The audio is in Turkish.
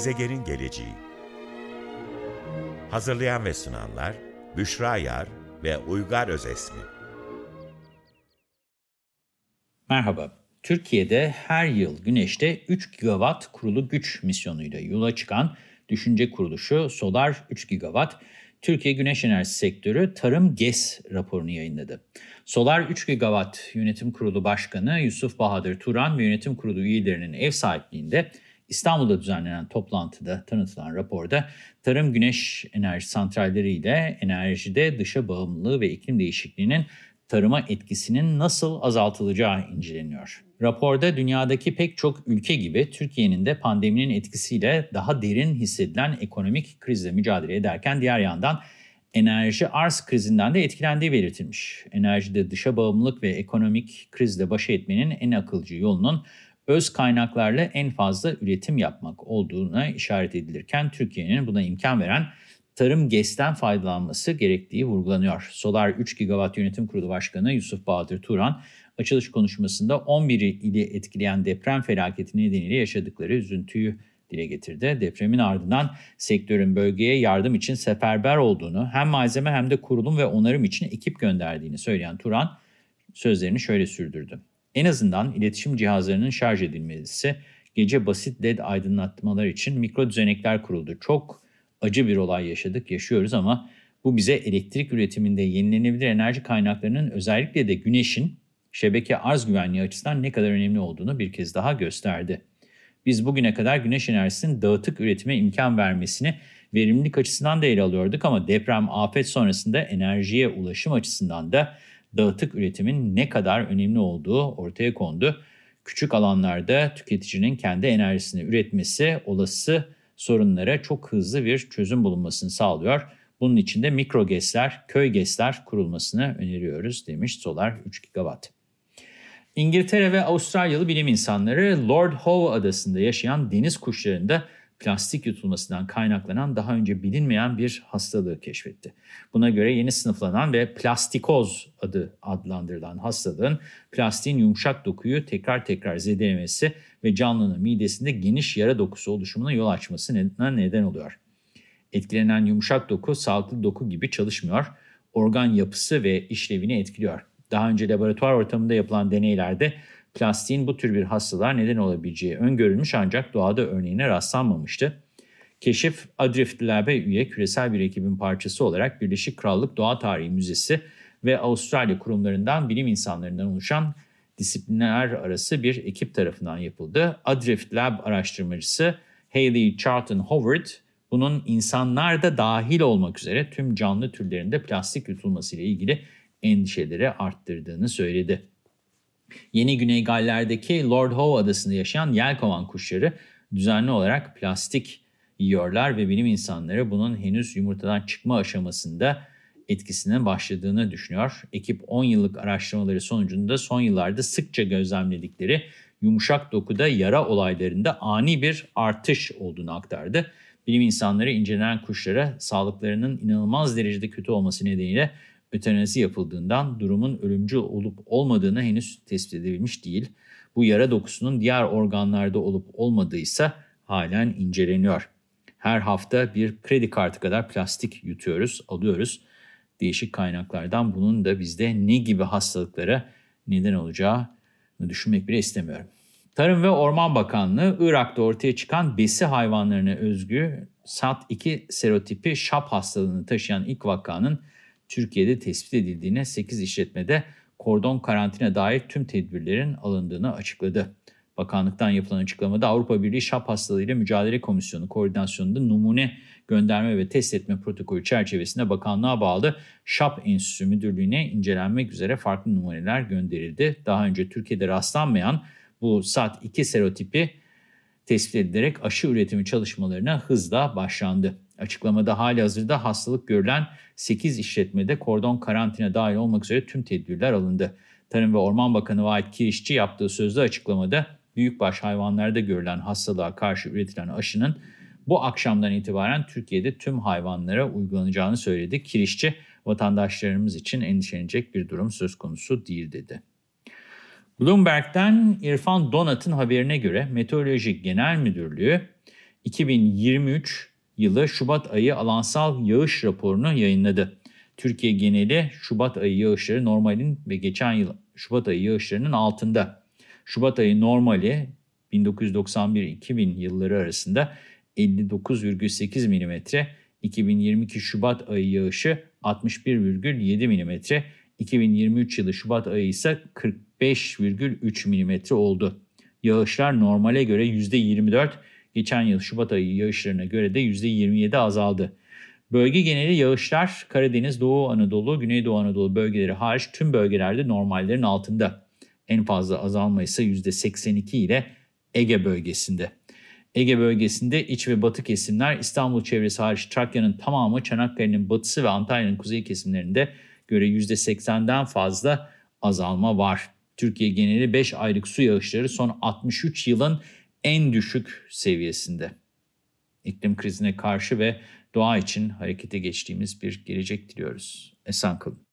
Gezegenin geleceği. Hazırlayan ve sunanlar Büşra Yar ve Uygar Özesmi. Merhaba. Türkiye'de her yıl Güneş'te 3 gigawatt kurulu güç misyonuyla yola çıkan düşünce kuruluşu Solar 3 gigawatt, Türkiye Güneş Enerjisi Sektörü Tarım GES raporunu yayınladı. Solar 3 gigawatt Yönetim Kurulu Başkanı Yusuf Bahadır Turan ve yönetim kurulu üyelerinin ev sahipliğinde İstanbul'da düzenlenen toplantıda tanıtılan raporda tarım güneş enerji santralleri ile enerjide dışa bağımlılığı ve iklim değişikliğinin tarıma etkisinin nasıl azaltılacağı inceleniyor. Raporda dünyadaki pek çok ülke gibi Türkiye'nin de pandeminin etkisiyle daha derin hissedilen ekonomik krizle mücadele ederken diğer yandan enerji arz krizinden de etkilendiği belirtilmiş. Enerjide dışa bağımlılık ve ekonomik krizle baş etmenin en akılcı yolunun öz kaynaklarla en fazla üretim yapmak olduğuna işaret edilirken Türkiye'nin buna imkan veren tarım GES'ten faydalanması gerektiği vurgulanıyor. Solar 3 Gigawatt Yönetim Kurulu Başkanı Yusuf Bahadır Turan, açılış konuşmasında 11 ili etkileyen deprem felaketi nedeniyle yaşadıkları üzüntüyü dile getirdi. Depremin ardından sektörün bölgeye yardım için seferber olduğunu, hem malzeme hem de kurulum ve onarım için ekip gönderdiğini söyleyen Turan, sözlerini şöyle sürdürdü. En azından iletişim cihazlarının şarj edilmesi, gece basit led aydınlatmalar için mikro düzenekler kuruldu. Çok acı bir olay yaşadık, yaşıyoruz ama bu bize elektrik üretiminde yenilenebilir enerji kaynaklarının özellikle de güneşin şebeke arz güvenliği açısından ne kadar önemli olduğunu bir kez daha gösterdi. Biz bugüne kadar güneş enerjisinin dağıtık üretime imkan vermesini verimlilik açısından da ele alıyorduk ama deprem afet sonrasında enerjiye ulaşım açısından da dağıtık üretimin ne kadar önemli olduğu ortaya kondu. Küçük alanlarda tüketicinin kendi enerjisini üretmesi olası sorunlara çok hızlı bir çözüm bulunmasını sağlıyor. Bunun için de mikro GES'ler, köy GES'ler kurulmasını öneriyoruz demiş Solar 3 Gigawatt. İngiltere ve Avustralyalı bilim insanları Lord Howe adasında yaşayan deniz kuşlarında plastik yutulmasından kaynaklanan daha önce bilinmeyen bir hastalığı keşfetti. Buna göre yeni sınıflanan ve plastikoz adı adlandırılan hastalığın plastiğin yumuşak dokuyu tekrar tekrar zedelemesi ve canlının midesinde geniş yara dokusu oluşumuna yol açmasına neden oluyor. Etkilenen yumuşak doku sağlıklı doku gibi çalışmıyor, organ yapısı ve işlevini etkiliyor. Daha önce laboratuvar ortamında yapılan deneylerde plastiğin bu tür bir hastalığa neden olabileceği öngörülmüş ancak doğada örneğine rastlanmamıştı. Keşif Adrift Lab'e üye küresel bir ekibin parçası olarak Birleşik Krallık Doğa Tarihi Müzesi ve Avustralya kurumlarından bilim insanlarından oluşan disiplinler arası bir ekip tarafından yapıldı. Adrift Lab araştırmacısı Hayley Charlton Howard, bunun insanlar da dahil olmak üzere tüm canlı türlerinde plastik yutulması ile ilgili endişeleri arttırdığını söyledi. Yeni Güney Galler'deki Lord Howe adasında yaşayan yelkovan kuşları düzenli olarak plastik yiyorlar ve bilim insanları bunun henüz yumurtadan çıkma aşamasında etkisinin başladığını düşünüyor. Ekip 10 yıllık araştırmaları sonucunda son yıllarda sıkça gözlemledikleri yumuşak dokuda yara olaylarında ani bir artış olduğunu aktardı. Bilim insanları incelenen kuşlara sağlıklarının inanılmaz derecede kötü olması nedeniyle ötenazi yapıldığından durumun ölümcül olup olmadığını henüz tespit edilmiş değil. Bu yara dokusunun diğer organlarda olup olmadıysa halen inceleniyor. Her hafta bir kredi kartı kadar plastik yutuyoruz, alıyoruz. Değişik kaynaklardan bunun da bizde ne gibi hastalıklara neden olacağı düşünmek bile istemiyorum. Tarım ve Orman Bakanlığı Irak'ta ortaya çıkan besi hayvanlarına özgü SAT2 serotipi şap hastalığını taşıyan ilk vakanın Türkiye'de tespit edildiğine 8 işletmede kordon karantina dair tüm tedbirlerin alındığını açıkladı. Bakanlıktan yapılan açıklamada Avrupa Birliği Şap Hastalığıyla Mücadele Komisyonu koordinasyonunda numune gönderme ve test etme protokolü çerçevesinde bakanlığa bağlı Şap Enstitüsü Müdürlüğü'ne incelenmek üzere farklı numuneler gönderildi. Daha önce Türkiye'de rastlanmayan bu SAT2 serotipi tespit edilerek aşı üretimi çalışmalarına hızla başlandı. Açıklamada hali hazırda hastalık görülen 8 işletmede kordon karantina dahil olmak üzere tüm tedbirler alındı. Tarım ve Orman Bakanı Vahit Kirişçi yaptığı sözlü açıklamada büyükbaş hayvanlarda görülen hastalığa karşı üretilen aşının bu akşamdan itibaren Türkiye'de tüm hayvanlara uygulanacağını söyledi. Kirişçi vatandaşlarımız için endişelenecek bir durum söz konusu değil dedi. Bloomberg'den İrfan Donat'ın haberine göre Meteoroloji Genel Müdürlüğü 2023 yılı Şubat ayı alansal yağış raporunu yayınladı. Türkiye geneli Şubat ayı yağışları normalin ve geçen yıl Şubat ayı yağışlarının altında. Şubat ayı normali 1991-2000 yılları arasında 59,8 mm, 2022 Şubat ayı yağışı 61,7 mm, 2023 yılı Şubat ayı ise 45,3 mm oldu. Yağışlar normale göre %24, geçen yıl Şubat ayı yağışlarına göre de %27 azaldı. Bölge geneli yağışlar Karadeniz, Doğu Anadolu, Güneydoğu Anadolu bölgeleri hariç tüm bölgelerde normallerin altında. En fazla azalma ise %82 ile Ege bölgesinde. Ege bölgesinde iç ve batı kesimler İstanbul çevresi hariç Trakya'nın tamamı Çanakkale'nin batısı ve Antalya'nın kuzey kesimlerinde göre %80'den fazla azalma var. Türkiye geneli 5 aylık su yağışları son 63 yılın en düşük seviyesinde. İklim krizine karşı ve doğa için harekete geçtiğimiz bir gelecek diliyoruz. Esen kalın.